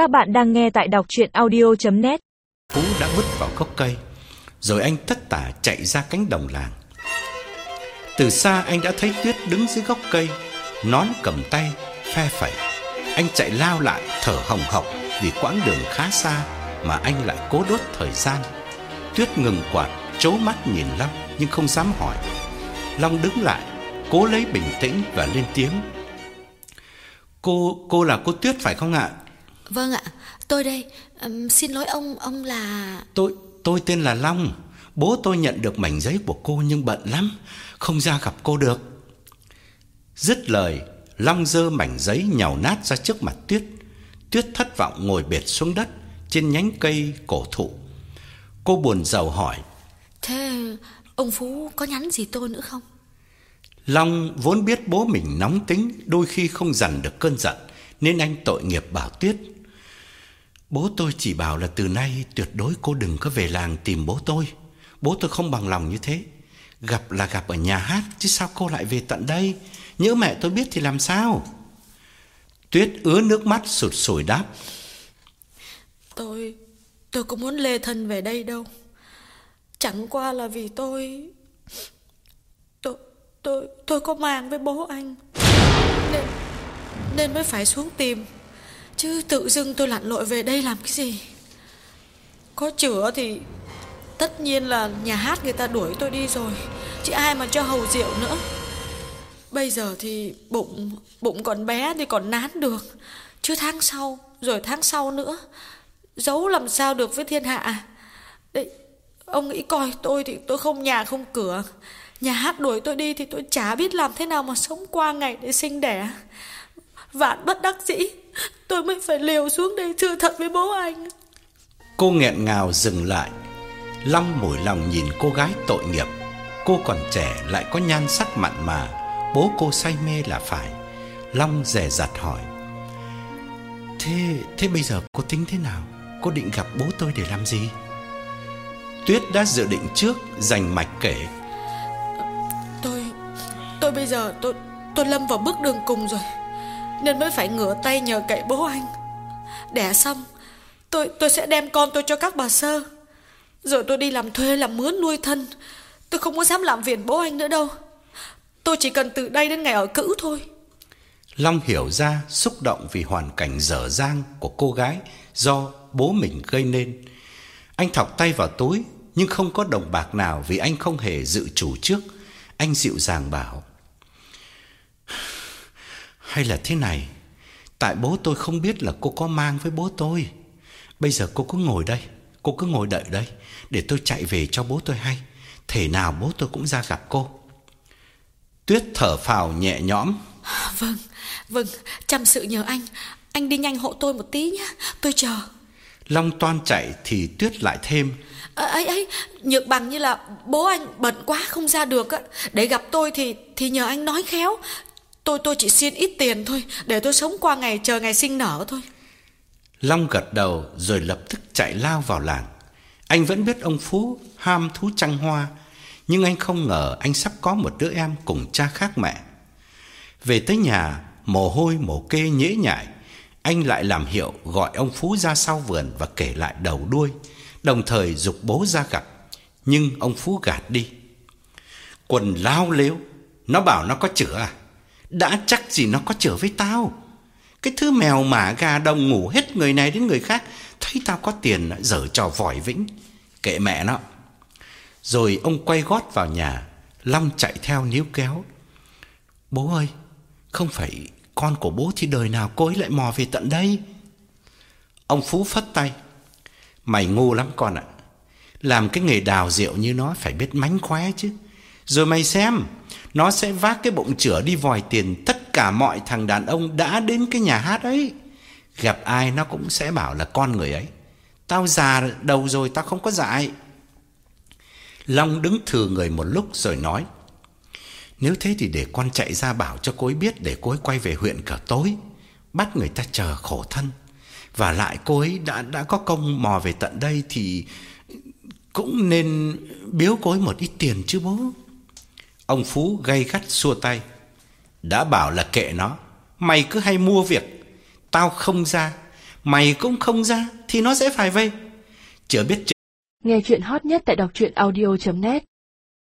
Các bạn đang nghe tại đọc chuyện audio.net Phú đã vứt vào gốc cây Rồi anh tất tả chạy ra cánh đồng làng. Từ xa anh đã thấy Tuyết đứng dưới gốc cây Nón cầm tay, phe phẩy. Anh chạy lao lại thở hồng hộc Vì quãng đường khá xa Mà anh lại cố đốt thời gian. Tuyết ngừng quạt, trố mắt nhìn Long Nhưng không dám hỏi. Long đứng lại, cố lấy bình tĩnh và lên tiếng. Cô, cô là cô Tuyết phải không ạ? Vâng ạ, tôi đây. Ừm, xin lỗi ông, ông là... Tôi tôi tên là Long. Bố tôi nhận được mảnh giấy của cô nhưng bận lắm, không ra gặp cô được. Dứt lời, Long giơ mảnh giấy nhào nát ra trước mặt Tuyết. Tuyết thất vọng ngồi bệt xuống đất trên nhánh cây cổ thụ. Cô buồn rầu hỏi: Thế ông Phú có nhắn gì tôi nữa không? Long vốn biết bố mình nóng tính, đôi khi không dằn được cơn giận, nên anh tội nghiệp bảo Tuyết. Bố tôi chỉ bảo là từ nay tuyệt đối cô đừng có về làng tìm bố tôi. Bố tôi không bằng lòng như thế. Gặp là gặp ở nhà hát, chứ sao cô lại về tận đây? Nhớ mẹ tôi biết thì làm sao? Tuyết ứa nước mắt sụt sùi đáp. Tôi... tôi cũng muốn lê thân về đây đâu. Chẳng qua là vì tôi... Tôi... tôi... tôi có mang với bố anh. Nên... nên mới phải xuống tìm. Chứ tự dưng tôi lặn lội về đây làm cái gì? Có chữa thì... Tất nhiên là nhà hát người ta đuổi tôi đi rồi Chứ ai mà cho hầu rượu nữa. Bây giờ thì bụng Bụng còn bé thì còn nán được. Chứ tháng sau Rồi tháng sau nữa Giấu làm sao được với thiên hạ. Đấy, Ông nghĩ coi tôi thì tôi không nhà không cửa. Nhà hát đuổi tôi đi Thì tôi chả biết làm thế nào mà sống qua ngày để sinh đẻ. Vạn bất đắc dĩ Tôi mới phải liều xuống đây thưa thật với bố anh Cô nghẹn ngào dừng lại. Long mủi lòng nhìn cô gái tội nghiệp. Cô còn trẻ lại có nhan sắc mặn mà, bố cô say mê là phải. Long dè dặt hỏi: "Thế thế bây giờ cô tính thế nào? Cô định gặp bố tôi để làm gì?" Tuyết đã dự định trước, dành mạch kể. Tôi Tôi bây giờ tôi tôi lâm vào bước đường cùng rồi nên mới phải ngửa tay nhờ cậy bố anh. Đẻ xong, Tôi tôi sẽ đem con tôi cho các bà sơ. Rồi tôi đi làm thuê làm mướn nuôi thân. Tôi không có dám làm phiền bố anh nữa đâu. Tôi chỉ cần từ đây đến ngày ở cữ thôi. Long hiểu ra xúc động vì hoàn cảnh dở dang của cô gái do bố mình gây nên. Anh thọc tay vào túi, nhưng không có đồng bạc nào vì anh không hề dự chủ trước. Anh dịu dàng bảo: "Hay là thế này, tại bố tôi không biết là cô có mang với bố tôi. Bây giờ cô cứ ngồi đây, cô cứ ngồi đợi đây để tôi chạy về cho bố tôi hay, thể nào bố tôi cũng ra gặp cô." Tuyết thở phào nhẹ nhõm. Vâng, vâng, chăm sự nhờ anh Anh đi nhanh hộ tôi một tí nhé Tôi chờ Long toan chạy thì Tuyết lại thêm. à, ấy ấy nhược bằng như là bố anh bận quá không ra được á để gặp tôi thì thì nhờ anh nói khéo tôi tôi chỉ xin ít tiền thôi để tôi sống qua ngày chờ ngày sinh nở thôi Long gật đầu rồi lập tức chạy lao vào làng. Anh vẫn biết ông Phú ham thú trăng hoa, nhưng anh không ngờ anh sắp có một đứa em cùng cha khác mẹ. Về tới nhà, mồ hôi mồ kê nhễ nhại, anh lại làm hiệu gọi ông Phú ra sau vườn và kể lại đầu đuôi, đồng thời dục bố ra gặp, nhưng ông Phú gạt đi. Quần lao lếu, nó bảo nó có chữa à? Đã chắc gì nó có trở với tao. Cái thứ mèo mả gà đồng ngủ hết người này đến người khác, thấy tao có tiền dở trò vòi vĩnh. Kệ mẹ nó. Rồi ông quay gót vào nhà, Long chạy theo níu kéo. Bố ơi, không phải con của bố thì đời nào cô ấy lại mò về tận đây. Ông Phú phất tay. Mày ngu lắm con ạ. Làm cái nghề đào rượu như nó phải biết mánh khóe chứ. Rồi mày xem, nó sẽ vác cái bụng chửa đi vòi tiền tất cả mọi thằng đàn ông đã đến cái nhà hát ấy. Gặp ai nó cũng sẽ bảo là con người ấy. Tao già đầu rồi tao không có dại. Long đứng thừa người một lúc rồi nói. Nếu thế thì để con chạy ra bảo cho cô ấy biết để cô ấy quay về huyện cả tối, bắt người ta chờ khổ thân. Và lại cô ấy đã đã có công mò về tận đây thì cũng nên biếu cô ấy một ít tiền chứ bố. Ông Phú gay gắt xua tay. Đã bảo là kệ nó, mày cứ hay mua việc, tao không ra, Mày cũng không ra Thì nó sẽ phải vây Chưa biết Nghe chuyện hot nhất tại đọc truyện audio.net